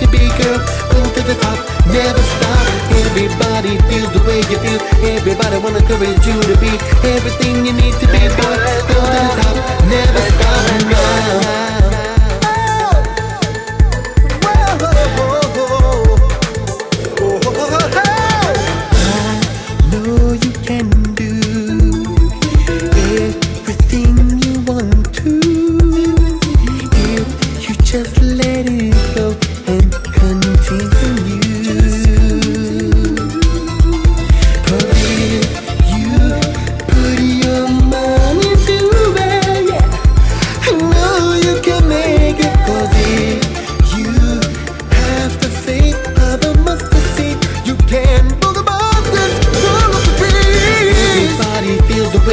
to be, girl. Go to the top, never stop. Everybody feels the way you feel. Everybody wanna encourage you to be everything you need to be, boy.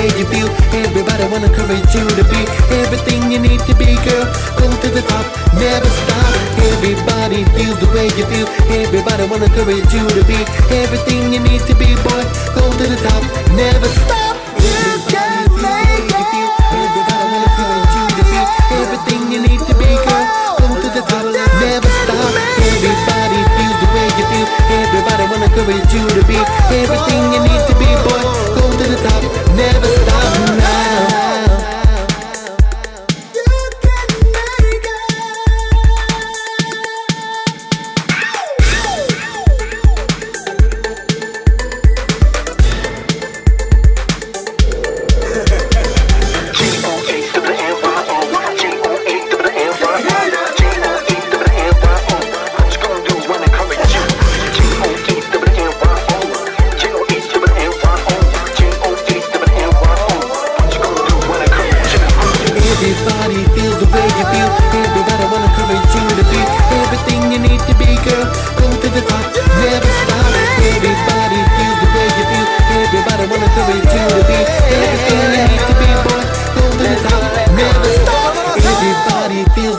Way you feel. Everybody wanna encourage you to be everything you need to be, girl. Go to the top, never stop. Everybody feels the way you feel. Everybody wanna encourage you to be everything you need to be, boy. Go to the top, never stop. You can make it. Everybody wanna encourage you to be everything you need to be, girl. Go to the top, never stop. Everybody feels the way you feel. Everybody wanna encourage you to be everything you need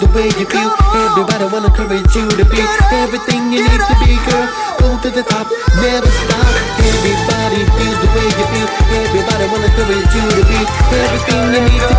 the way you feel. Everybody wanna encourage you to be everything you need to be, girl. Go to the top, never stop. Everybody feels the way you feel. Everybody wanna encourage you to be everything you need to be,